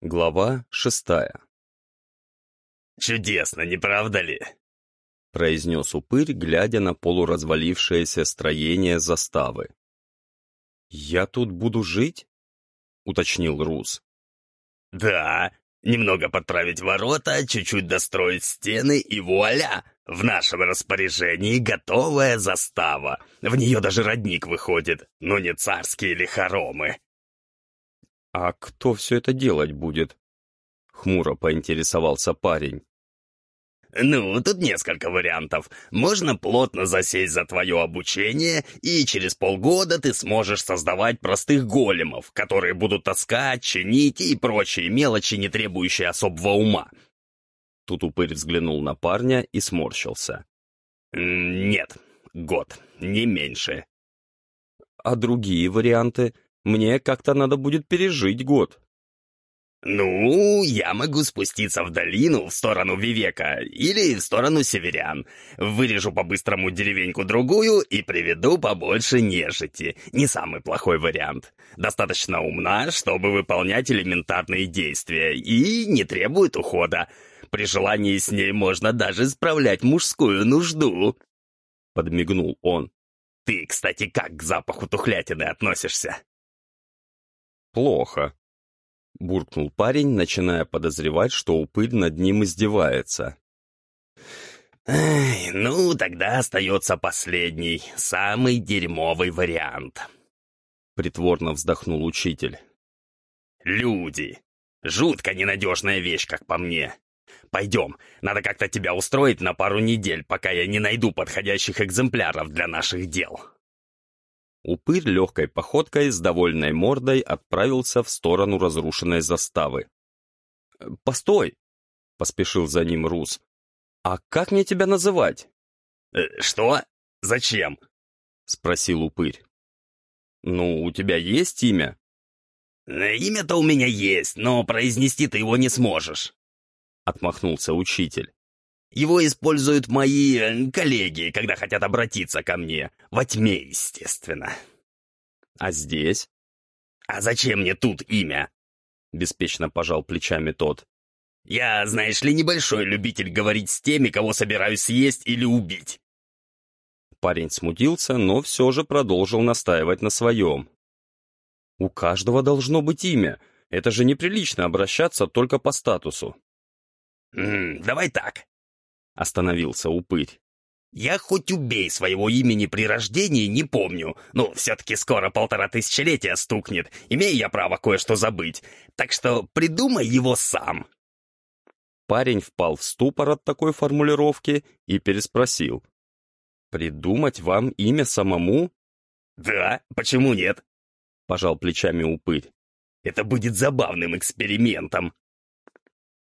Глава шестая «Чудесно, не правда ли?» — произнес упырь, глядя на полуразвалившееся строение заставы. «Я тут буду жить?» — уточнил Рус. «Да, немного подправить ворота, чуть-чуть достроить стены и вуаля! В нашем распоряжении готовая застава. В нее даже родник выходит, но не царские ли хоромы». «А кто все это делать будет?» Хмуро поинтересовался парень. «Ну, тут несколько вариантов. Можно плотно засесть за твое обучение, и через полгода ты сможешь создавать простых големов, которые будут таскать, чинить и прочие мелочи, не требующие особого ума». Тут упырь взглянул на парня и сморщился. «Нет, год, не меньше». «А другие варианты?» Мне как-то надо будет пережить год. «Ну, я могу спуститься в долину в сторону Вивека или в сторону северян. Вырежу по-быстрому деревеньку-другую и приведу побольше нежити. Не самый плохой вариант. Достаточно умна, чтобы выполнять элементарные действия и не требует ухода. При желании с ней можно даже справлять мужскую нужду». Подмигнул он. «Ты, кстати, как к запаху тухлятины относишься?» «Плохо», — буркнул парень, начиная подозревать, что упырь над ним издевается. «Эй, ну, тогда остается последний, самый дерьмовый вариант», — притворно вздохнул учитель. «Люди. Жутко ненадежная вещь, как по мне. Пойдем, надо как-то тебя устроить на пару недель, пока я не найду подходящих экземпляров для наших дел». Упырь легкой походкой с довольной мордой отправился в сторону разрушенной заставы. «Постой!» — поспешил за ним Рус. «А как мне тебя называть?» «Э, «Что? Зачем?» — спросил упырь. «Ну, у тебя есть имя?» «Э, «Имя-то у меня есть, но произнести ты его не сможешь», — отмахнулся учитель. Его используют мои э, коллеги, когда хотят обратиться ко мне. Во тьме, естественно. А здесь? А зачем мне тут имя? Беспечно пожал плечами тот. Я, знаешь ли, небольшой любитель говорить с теми, кого собираюсь съесть или убить. Парень смутился, но все же продолжил настаивать на своем. У каждого должно быть имя. Это же неприлично обращаться только по статусу. «М -м, «Давай так. Остановился упырь. «Я хоть убей своего имени при рождении не помню, но все-таки скоро полтора тысячелетия стукнет, имею я право кое-что забыть, так что придумай его сам». Парень впал в ступор от такой формулировки и переспросил. «Придумать вам имя самому?» «Да, почему нет?» — пожал плечами упырь. «Это будет забавным экспериментом».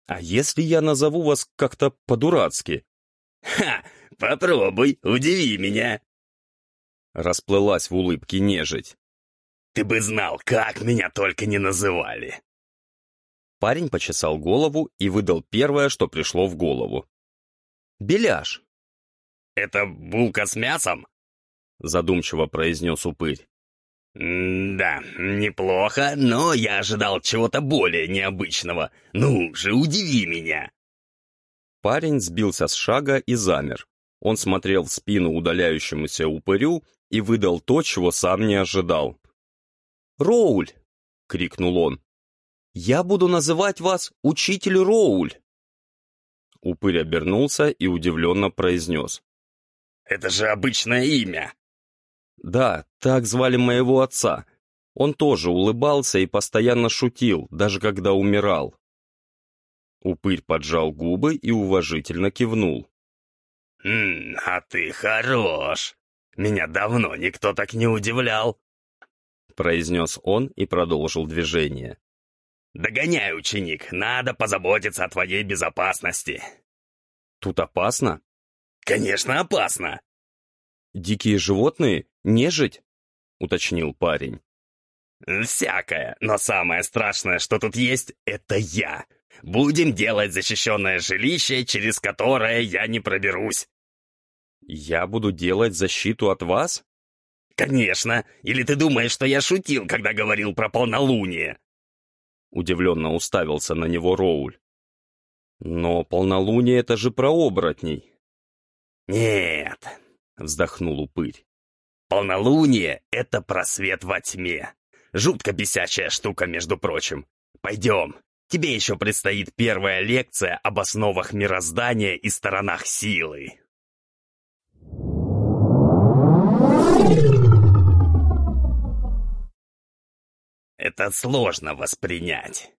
«А если я назову вас как-то по-дурацки?» «Ха! Попробуй, удиви меня!» Расплылась в улыбке нежить. «Ты бы знал, как меня только не называли!» Парень почесал голову и выдал первое, что пришло в голову. «Беляш!» «Это булка с мясом?» Задумчиво произнес упырь. «Да, неплохо, но я ожидал чего-то более необычного. Ну же, удиви меня!» Парень сбился с шага и замер. Он смотрел в спину удаляющемуся упырю и выдал то, чего сам не ожидал. «Роуль!» — крикнул он. «Я буду называть вас Учитель Роуль!» Упырь обернулся и удивленно произнес. «Это же обычное имя!» Да, так звали моего отца. Он тоже улыбался и постоянно шутил, даже когда умирал. Упырь поджал губы и уважительно кивнул. «Хм, а ты хорош. Меня давно никто так не удивлял», — произнес он и продолжил движение. «Догоняй, ученик, надо позаботиться о твоей безопасности». «Тут опасно?» «Конечно, опасно!» «Дикие животные? Нежить?» — уточнил парень. «Всякое, но самое страшное, что тут есть, это я. Будем делать защищенное жилище, через которое я не проберусь». «Я буду делать защиту от вас?» «Конечно. Или ты думаешь, что я шутил, когда говорил про полнолуние?» Удивленно уставился на него Роуль. «Но полнолуние — это же про оборотней». «Нет», — вздохнул упырь. «Полнолуние — это просвет во тьме. Жутко бесячая штука, между прочим. Пойдем, тебе еще предстоит первая лекция об основах мироздания и сторонах силы». Это сложно воспринять.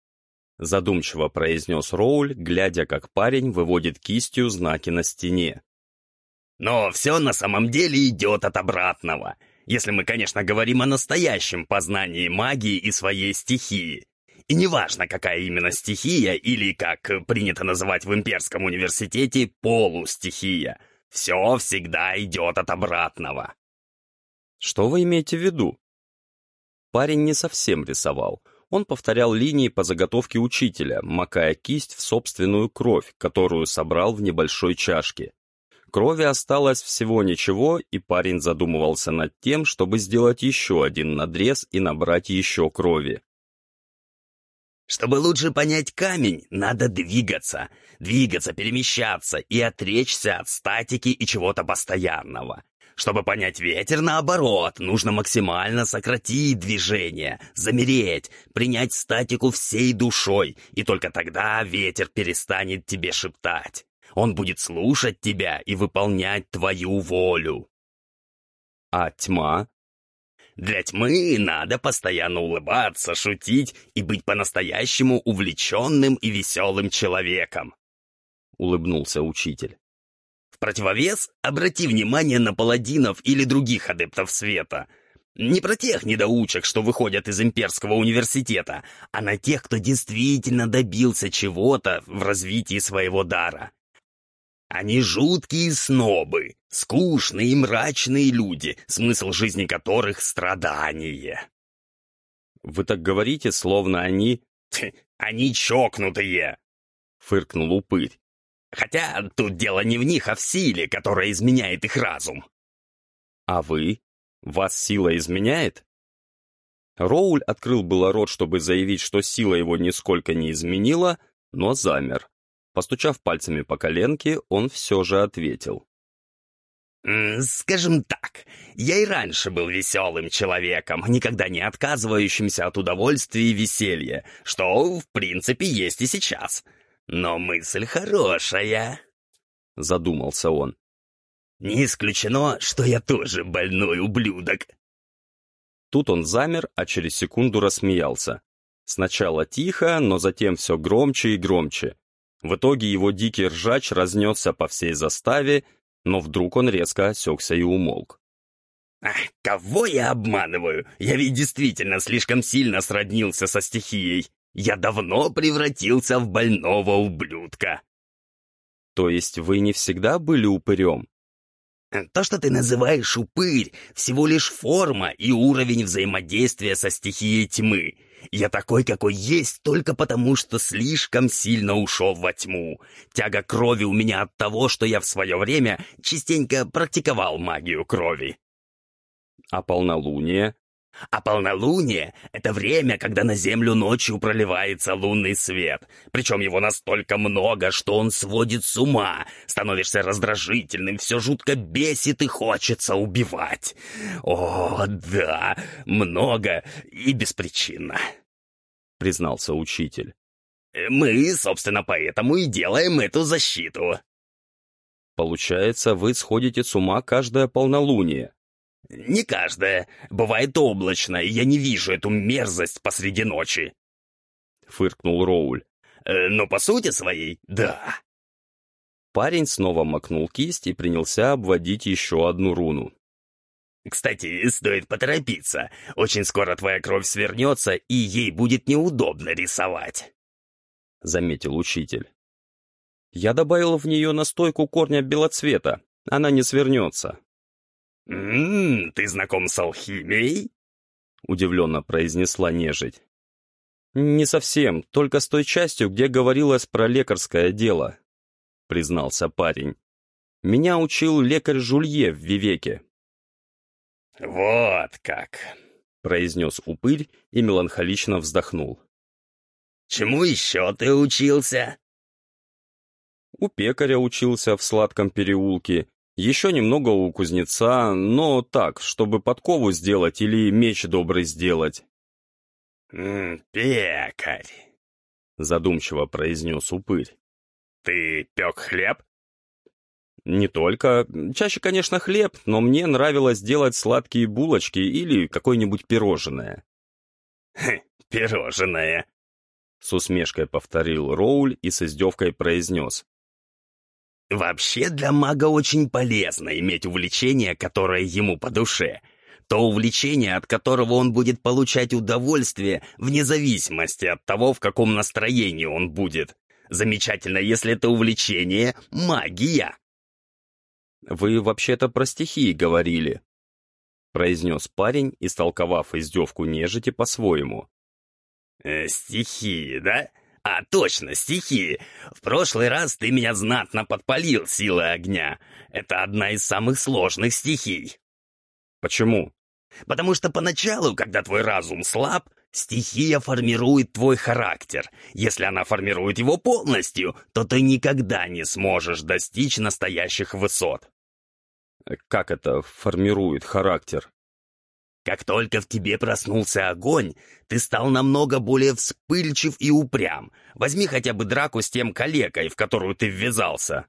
Задумчиво произнес Роуль, глядя, как парень выводит кистью знаки на стене. Но все на самом деле идет от обратного. Если мы, конечно, говорим о настоящем познании магии и своей стихии. И неважно, какая именно стихия, или, как принято называть в имперском университете, полустихия. Все всегда идет от обратного. Что вы имеете в виду? Парень не совсем рисовал. Он повторял линии по заготовке учителя, макая кисть в собственную кровь, которую собрал в небольшой чашке. Крови осталось всего ничего, и парень задумывался над тем, чтобы сделать еще один надрез и набрать еще крови. Чтобы лучше понять камень, надо двигаться. Двигаться, перемещаться и отречься от статики и чего-то постоянного. Чтобы понять ветер, наоборот, нужно максимально сократить движение, замереть, принять статику всей душой, и только тогда ветер перестанет тебе шептать. Он будет слушать тебя и выполнять твою волю. А тьма? Для тьмы надо постоянно улыбаться, шутить и быть по-настоящему увлеченным и веселым человеком. Улыбнулся учитель. В противовес обрати внимание на паладинов или других адептов света. Не про тех недоучек, что выходят из имперского университета, а на тех, кто действительно добился чего-то в развитии своего дара. Они жуткие снобы, скучные и мрачные люди, смысл жизни которых — страдание. Вы так говорите, словно они... Они чокнутые! Фыркнул упырь. Хотя тут дело не в них, а в силе, которая изменяет их разум. А вы? Вас сила изменяет? Роуль открыл было рот, чтобы заявить, что сила его нисколько не изменила, но замер. Постучав пальцами по коленке, он все же ответил. «Скажем так, я и раньше был веселым человеком, никогда не отказывающимся от удовольствия и веселья, что, в принципе, есть и сейчас. Но мысль хорошая», — задумался он. «Не исключено, что я тоже больной ублюдок». Тут он замер, а через секунду рассмеялся. Сначала тихо, но затем все громче и громче. В итоге его дикий ржач разнесся по всей заставе, но вдруг он резко осекся и умолк. «Ах, кого я обманываю? Я ведь действительно слишком сильно сроднился со стихией. Я давно превратился в больного ублюдка». «То есть вы не всегда были упырем?» «То, что ты называешь упырь, всего лишь форма и уровень взаимодействия со стихией тьмы. Я такой, какой есть, только потому, что слишком сильно ушел во тьму. Тяга крови у меня от того, что я в свое время частенько практиковал магию крови. А полнолуние? А полнолуние — это время, когда на землю ночью проливается лунный свет. Причем его настолько много, что он сводит с ума. Становишься раздражительным, все жутко бесит и хочется убивать. О, да, много и беспричинно, — признался учитель. Мы, собственно, поэтому и делаем эту защиту. Получается, вы сходите с ума каждое полнолуние. «Не каждая. Бывает облачно, и я не вижу эту мерзость посреди ночи», — фыркнул Роуль. «Э, «Но по сути своей, да». Парень снова макнул кисть и принялся обводить еще одну руну. «Кстати, стоит поторопиться. Очень скоро твоя кровь свернется, и ей будет неудобно рисовать», — заметил учитель. «Я добавил в нее настойку корня белоцвета. Она не свернется», «М-м, ты знаком с алхимией?» — удивленно произнесла нежить. «Не совсем, только с той частью, где говорилось про лекарское дело», — признался парень. «Меня учил лекарь Жулье в Вивеке». «Вот как», — произнес упырь и меланхолично вздохнул. чему еще ты учился?» У пекаря учился в сладком переулке, еще немного у кузнеца, но так, чтобы подкову сделать или меч добрый сделать. «М, «Пекарь», — задумчиво произнес упырь. «Ты пек хлеб?» Не только. Чаще, конечно, хлеб, но мне нравилось делать сладкие булочки или какое-нибудь пирожное. «Хм, пирожное», — с усмешкой повторил Роуль и с издевкой произнес. «Вообще для мага очень полезно иметь увлечение, которое ему по душе. То увлечение, от которого он будет получать удовольствие, вне зависимости от того, в каком настроении он будет. Замечательно, если это увлечение — магия». «Вы вообще-то про стихии говорили», — произнес парень, истолковав издевку нежити по-своему. Э, «Стихии, да? А, точно, стихии. В прошлый раз ты меня знатно подпалил силой огня. Это одна из самых сложных стихий». «Почему?» «Потому что поначалу, когда твой разум слаб, стихия формирует твой характер. Если она формирует его полностью, то ты никогда не сможешь достичь настоящих высот. Как это формирует характер? Как только в тебе проснулся огонь, ты стал намного более вспыльчив и упрям. Возьми хотя бы драку с тем калекой, в которую ты ввязался.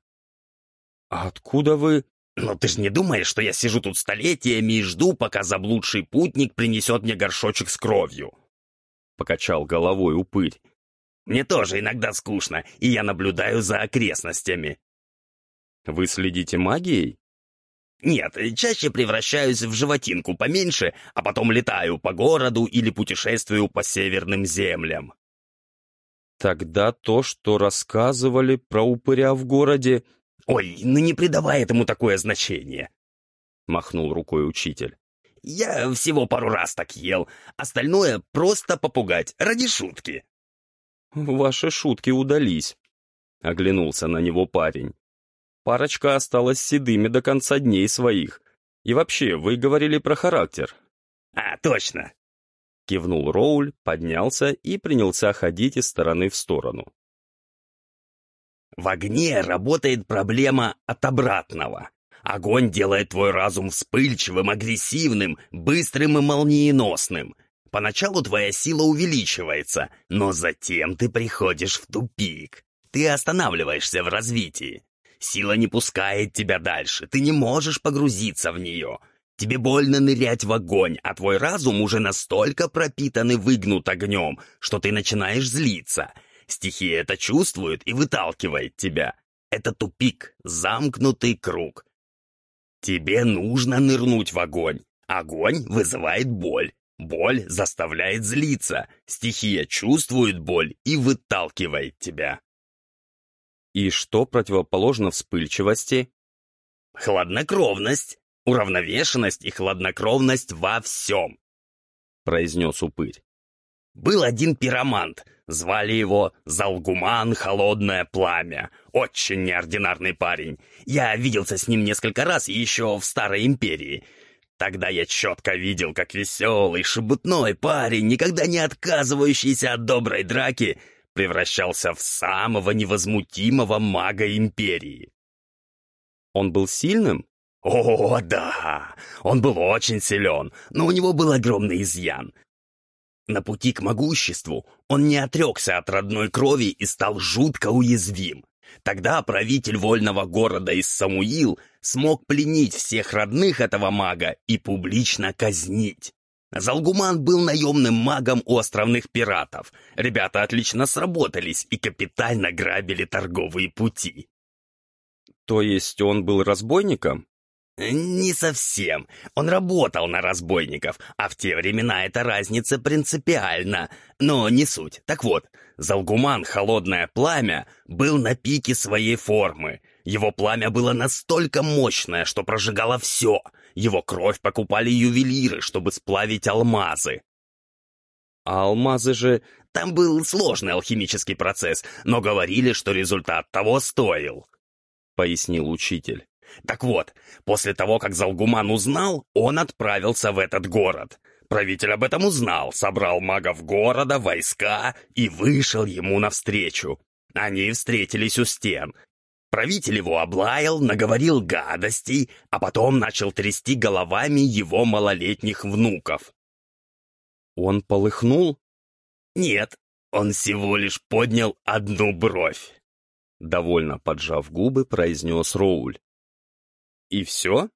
А откуда вы... Но ты ж не думаешь, что я сижу тут столетиями и жду, пока заблудший путник принесет мне горшочек с кровью? Покачал головой упырь. Мне тоже иногда скучно, и я наблюдаю за окрестностями. Вы следите магией? Нет, чаще превращаюсь в животинку поменьше, а потом летаю по городу или путешествую по северным землям. Тогда то, что рассказывали про упыря в городе... Ой, ну не придавай этому такое значение, — махнул рукой учитель. Я всего пару раз так ел, остальное просто попугать, ради шутки. Ваши шутки удались, — оглянулся на него парень. Парочка осталась седыми до конца дней своих. И вообще, вы говорили про характер. А, точно. Кивнул Роуль, поднялся и принялся ходить из стороны в сторону. В огне работает проблема от обратного. Огонь делает твой разум вспыльчивым, агрессивным, быстрым и молниеносным. Поначалу твоя сила увеличивается, но затем ты приходишь в тупик. Ты останавливаешься в развитии. Сила не пускает тебя дальше, ты не можешь погрузиться в нее. Тебе больно нырять в огонь, а твой разум уже настолько пропитан и выгнут огнем, что ты начинаешь злиться. Стихия это чувствует и выталкивает тебя. Это тупик, замкнутый круг. Тебе нужно нырнуть в огонь. Огонь вызывает боль. Боль заставляет злиться. Стихия чувствует боль и выталкивает тебя. И что противоположно вспыльчивости? Хладнокровность, уравновешенность и хладнокровность во всем, произнес упырь. Был один пиромант, звали его Залгуман Холодное Пламя. Очень неординарный парень. Я виделся с ним несколько раз еще в Старой Империи. Тогда я четко видел, как веселый, шебутной парень, никогда не отказывающийся от доброй драки, превращался в самого невозмутимого мага Империи. Он был сильным? О, да, он был очень силен, но у него был огромный изъян. На пути к могуществу он не отрекся от родной крови и стал жутко уязвим. Тогда правитель вольного города из Самуил смог пленить всех родных этого мага и публично казнить. Залгуман был наемным магом у островных пиратов. Ребята отлично сработались и капитально грабили торговые пути. То есть он был разбойником? Не совсем. Он работал на разбойников, а в те времена эта разница принципиальна. Но не суть. Так вот, Залгуман Холодное Пламя был на пике своей формы. Его пламя было настолько мощное, что прожигало все — его кровь покупали ювелиры, чтобы сплавить алмазы. А алмазы же... Там был сложный алхимический процесс, но говорили, что результат того стоил, — пояснил учитель. Так вот, после того, как Залгуман узнал, он отправился в этот город. Правитель об этом узнал, собрал магов города, войска и вышел ему навстречу. Они встретились у стен. Правитель его облаял, наговорил гадостей, а потом начал трясти головами его малолетних внуков. Он полыхнул? Нет, он всего лишь поднял одну бровь. Довольно поджав губы, произнес Роуль. И все?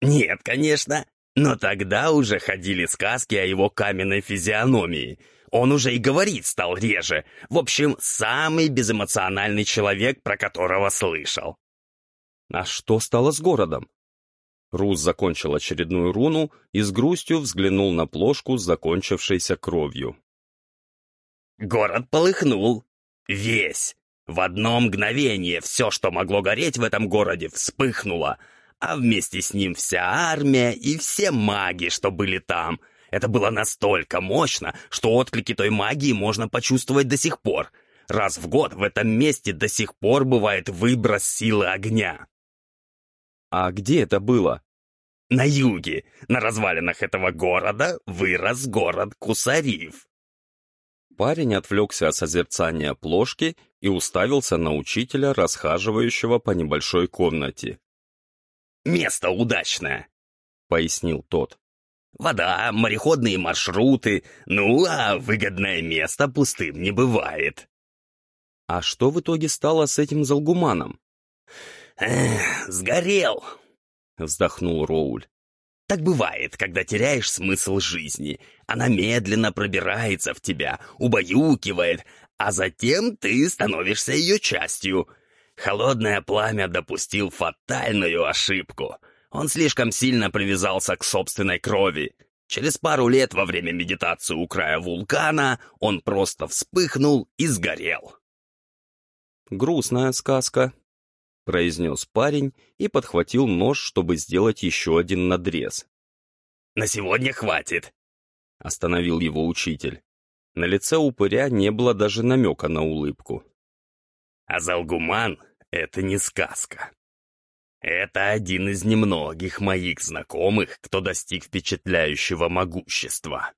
Нет, конечно. Но тогда уже ходили сказки о его каменной физиономии. Он уже и говорить стал реже. В общем, самый безэмоциональный человек, про которого слышал. А что стало с городом? Рус закончил очередную руну и с грустью взглянул на плошку с закончившейся кровью. Город полыхнул. Весь. В одно мгновение все, что могло гореть в этом городе, вспыхнуло — а вместе с ним вся армия и все маги, что были там. Это было настолько мощно, что отклики той магии можно почувствовать до сих пор. Раз в год в этом месте до сих пор бывает выброс силы огня. А где это было? На юге, на развалинах этого города, вырос город Кусарив. Парень отвлекся от созерцания плошки и уставился на учителя, расхаживающего по небольшой комнате. Место удачное», — пояснил тот. «Вода, мореходные маршруты, ну, а выгодное место пустым не бывает». «А что в итоге стало с этим залгуманом?» «Эх, сгорел», — вздохнул Роуль. Так бывает, когда теряешь смысл жизни. Она медленно пробирается в тебя, убаюкивает, а затем ты становишься ее частью. Холодное пламя допустил фатальную ошибку. Он слишком сильно привязался к собственной крови. Через пару лет во время медитации у края вулкана он просто вспыхнул и сгорел. «Грустная сказка», — произнес парень и подхватил нож, чтобы сделать еще один надрез. «На сегодня хватит», — остановил его учитель. На лице упыря не было даже намека на улыбку. «А Залгуман это не сказка. Это один из немногих моих знакомых, кто достиг впечатляющего могущества.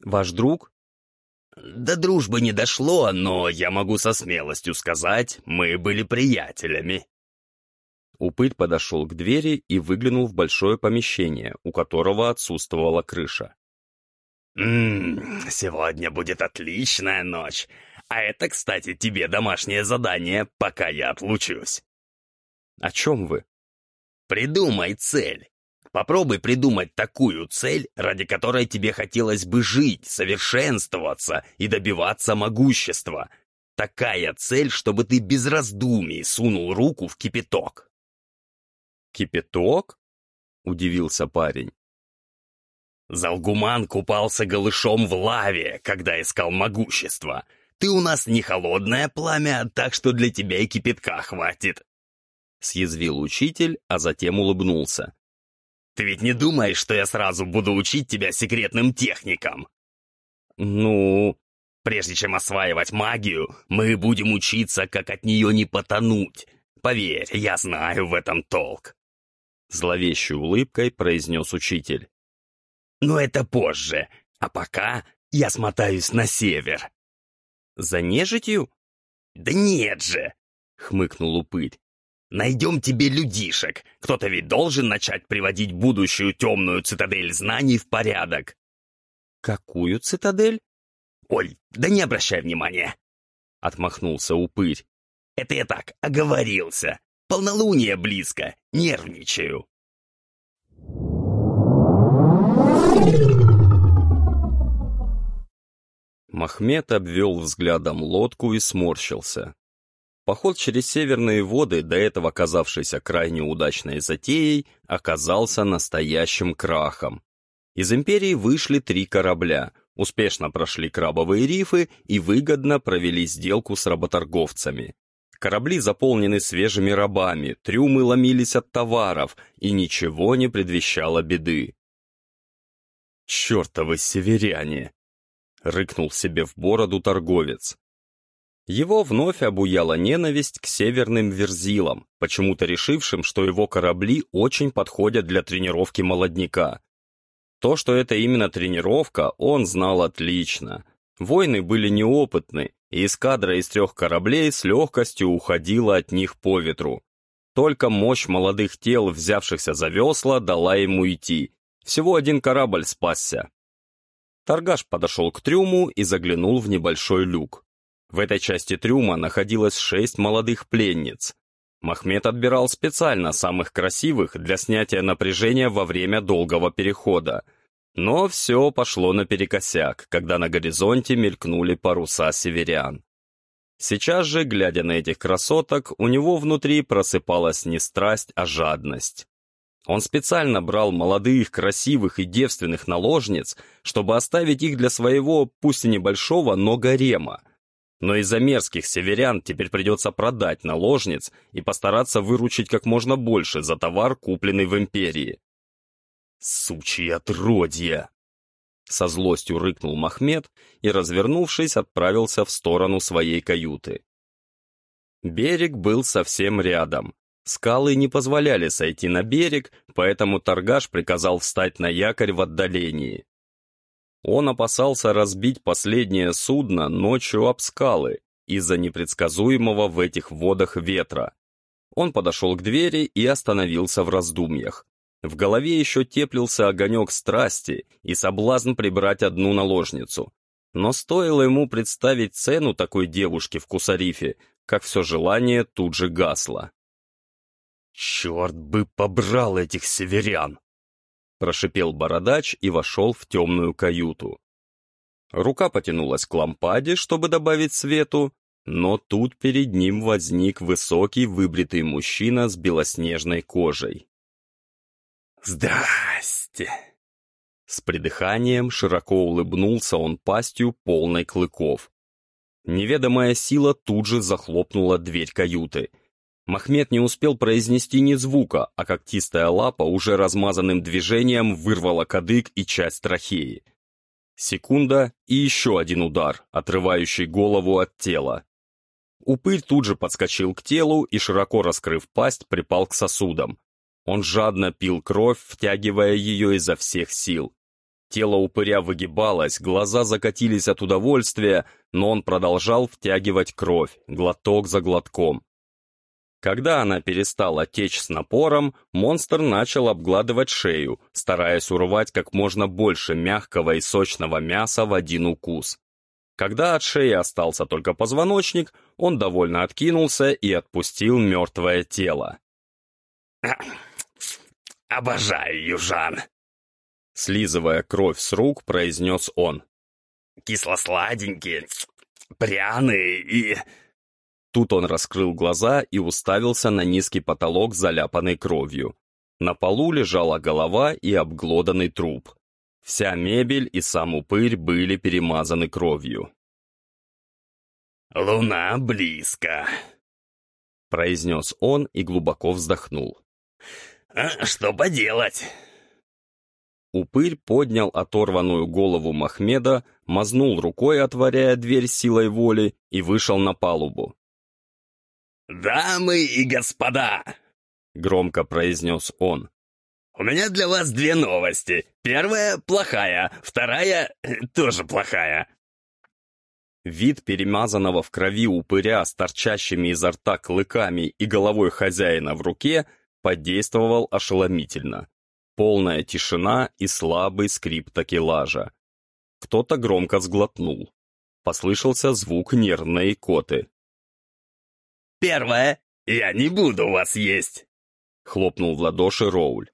Ваш друг? До дружбы не дошло, но я могу со смелостью сказать, мы были приятелями. Упырь подошел к двери и выглянул в большое помещение, у которого отсутствовала крыша. «Ммм, сегодня будет отличная ночь. А это, кстати, тебе домашнее задание, пока я отлучусь. О чем вы? Придумай цель. Попробуй придумать такую цель, ради которой тебе хотелось бы жить, совершенствоваться и добиваться могущества. Такая цель, чтобы ты без раздумий сунул руку в кипяток. «Кипяток?» — удивился парень. Залгуман купался голышом в лаве, когда искал могущество — ты у нас не холодное пламя, так что для тебя и кипятка хватит. Съязвил учитель, а затем улыбнулся. Ты ведь не думаешь, что я сразу буду учить тебя секретным техникам? Ну, прежде чем осваивать магию, мы будем учиться, как от нее не потонуть. Поверь, я знаю в этом толк. Зловещей улыбкой произнес учитель. Но это позже, а пока я смотаюсь на север. За нежитью? Да нет же, хмыкнул упырь. Найдем тебе людишек. Кто-то ведь должен начать приводить будущую темную цитадель знаний в порядок. Какую цитадель? Ой, да не обращай внимания. Отмахнулся упырь. Это я так, оговорился. Полнолуние близко, нервничаю. Махмед обвел взглядом лодку и сморщился. Поход через северные воды, до этого казавшийся крайне удачной затеей, оказался настоящим крахом. Из империи вышли три корабля, успешно прошли крабовые рифы и выгодно провели сделку с работорговцами. Корабли заполнены свежими рабами, трюмы ломились от товаров, и ничего не предвещало беды. «Чертовы северяне!» — рыкнул себе в бороду торговец. Его вновь обуяла ненависть к северным верзилам, почему-то решившим, что его корабли очень подходят для тренировки молодняка. То, что это именно тренировка, он знал отлично. Войны были неопытны, и эскадра из трех кораблей с легкостью уходила от них по ветру. Только мощь молодых тел, взявшихся за весла, дала ему идти. Всего один корабль спасся. Торгаш подошел к трюму и заглянул в небольшой люк. В этой части трюма находилось шесть молодых пленниц. Махмед отбирал специально самых красивых для снятия напряжения во время долгого перехода. Но все пошло наперекосяк, когда на горизонте мелькнули паруса северян. Сейчас же, глядя на этих красоток, у него внутри просыпалась не страсть, а жадность. Он специально брал молодых, красивых и девственных наложниц, чтобы оставить их для своего, пусть и небольшого, но гарема. Но из-за мерзких северян теперь придется продать наложниц и постараться выручить как можно больше за товар, купленный в империи. «Сучьи отродья!» Со злостью рыкнул Махмед и, развернувшись, отправился в сторону своей каюты. Берег был совсем рядом. Скалы не позволяли сойти на берег, поэтому торгаш приказал встать на якорь в отдалении. Он опасался разбить последнее судно ночью об скалы из-за непредсказуемого в этих водах ветра. Он подошел к двери и остановился в раздумьях. В голове еще теплился огонек страсти и соблазн прибрать одну наложницу. Но стоило ему представить цену такой девушки в Кусарифе, как все желание тут же гасло. «Черт бы побрал этих северян!» Прошипел бородач и вошел в темную каюту. Рука потянулась к лампаде, чтобы добавить свету, но тут перед ним возник высокий выбритый мужчина с белоснежной кожей. «Здрасте!» С придыханием широко улыбнулся он пастью, полной клыков. Неведомая сила тут же захлопнула дверь каюты — Махмед не успел произнести ни звука, а когтистая лапа уже размазанным движением вырвала кадык и часть трахеи. Секунда и еще один удар, отрывающий голову от тела. Упырь тут же подскочил к телу и, широко раскрыв пасть, припал к сосудам. Он жадно пил кровь, втягивая ее изо всех сил. Тело упыря выгибалось, глаза закатились от удовольствия, но он продолжал втягивать кровь, глоток за глотком. Когда она перестала течь с напором, монстр начал обгладывать шею, стараясь урвать как можно больше мягкого и сочного мяса в один укус. Когда от шеи остался только позвоночник, он довольно откинулся и отпустил мертвое тело. «Обожаю южан!» Слизывая кровь с рук, произнес он. «Кисло-сладенькие, пряные и...» Тут он раскрыл глаза и уставился на низкий потолок, заляпанный кровью. На полу лежала голова и обглоданный труп. Вся мебель и сам упырь были перемазаны кровью. «Луна близко», — произнес он и глубоко вздохнул. «А что поделать?» Упырь поднял оторванную голову Махмеда, мазнул рукой, отворяя дверь силой воли, и вышел на палубу. «Дамы и господа!» — громко произнес он. «У меня для вас две новости. Первая — плохая, вторая — тоже плохая». Вид перемазанного в крови упыря с торчащими изо рта клыками и головой хозяина в руке подействовал ошеломительно. Полная тишина и слабый скрип такелажа. Кто-то громко сглотнул. Послышался звук нервной икоты. Первое. Я не буду вас есть. Хлопнул в ладоши Роуль.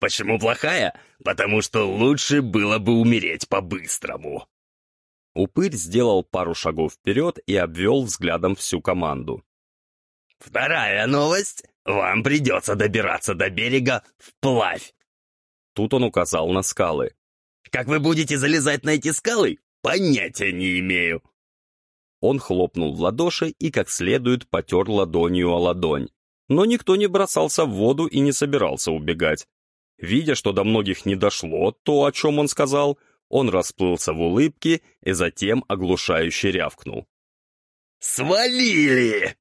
Почему плохая? Потому что лучше было бы умереть по-быстрому. Упырь сделал пару шагов вперед и обвел взглядом всю команду. Вторая новость. Вам придется добираться до берега вплавь. Тут он указал на скалы. Как вы будете залезать на эти скалы? Понятия не имею. Он хлопнул в ладоши и как следует потер ладонью о ладонь. Но никто не бросался в воду и не собирался убегать. Видя, что до многих не дошло то, о чем он сказал, он расплылся в улыбке и затем оглушающе рявкнул. «Свалили!»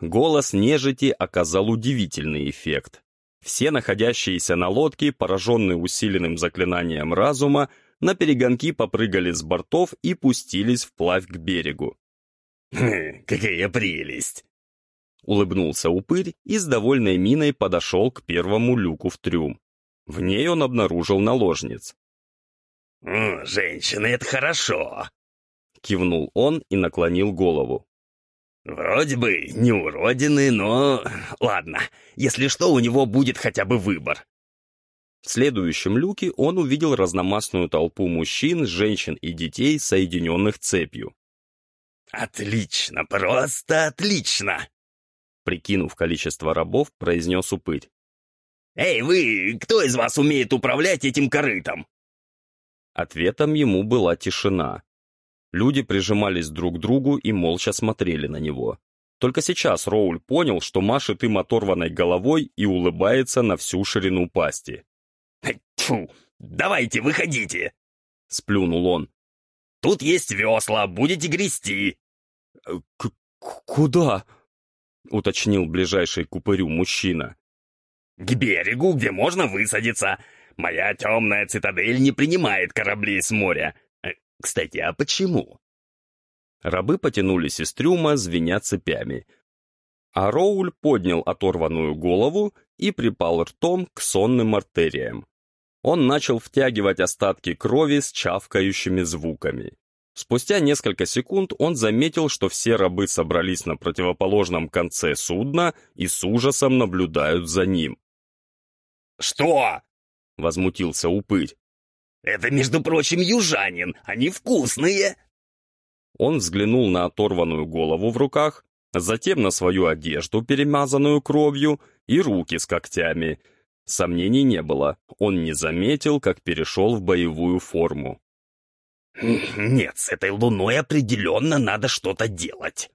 Голос нежити оказал удивительный эффект. Все находящиеся на лодке, пораженные усиленным заклинанием разума, на перегонки попрыгали с бортов и пустились вплавь к берегу. «Хм, «Какая прелесть!» Улыбнулся упырь и с довольной миной подошел к первому люку в трюм. В ней он обнаружил наложниц. «Женщины, это хорошо!» Кивнул он и наклонил голову. «Вроде бы не уродины, но... Ладно, если что, у него будет хотя бы выбор». В следующем люке он увидел разномастную толпу мужчин, женщин и детей, соединенных цепью. «Отлично, просто отлично!» Прикинув количество рабов, произнес упырь. «Эй, вы, кто из вас умеет управлять этим корытом?» Ответом ему была тишина. Люди прижимались друг к другу и молча смотрели на него. Только сейчас Роуль понял, что машет им оторванной головой и улыбается на всю ширину пасти. «Тьфу! Давайте, выходите!» — сплюнул он. «Тут есть весла, будете грести!» К «Куда?» — уточнил ближайший к упырю мужчина. «К берегу, где можно высадиться. Моя темная цитадель не принимает корабли с моря. Э, кстати, а почему?» Рабы потянулись из трюма, звеня цепями. А Роуль поднял оторванную голову и припал ртом к сонным артериям. Он начал втягивать остатки крови с чавкающими звуками. Спустя несколько секунд он заметил, что все рабы собрались на противоположном конце судна и с ужасом наблюдают за ним. «Что?» — возмутился упырь. «Это, между прочим, южанин, они вкусные!» Он взглянул на оторванную голову в руках, затем на свою одежду, перемазанную кровью, и руки с когтями. Сомнений не было, он не заметил, как перешел в боевую форму. «Нет, с этой луной определенно надо что-то делать!»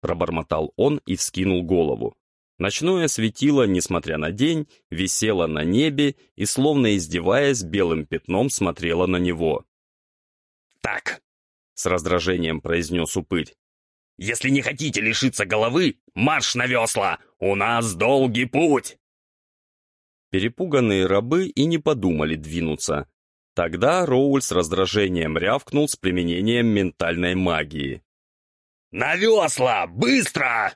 Пробормотал он и вскинул голову. Ночное светило, несмотря на день, висело на небе и, словно издеваясь, белым пятном смотрело на него. «Так!» — с раздражением произнес упырь. «Если не хотите лишиться головы, марш на весла! У нас долгий путь!» Перепуганные рабы и не подумали двинуться. Тогда Роуль с раздражением рявкнул с применением ментальной магии. «На весла! Быстро!»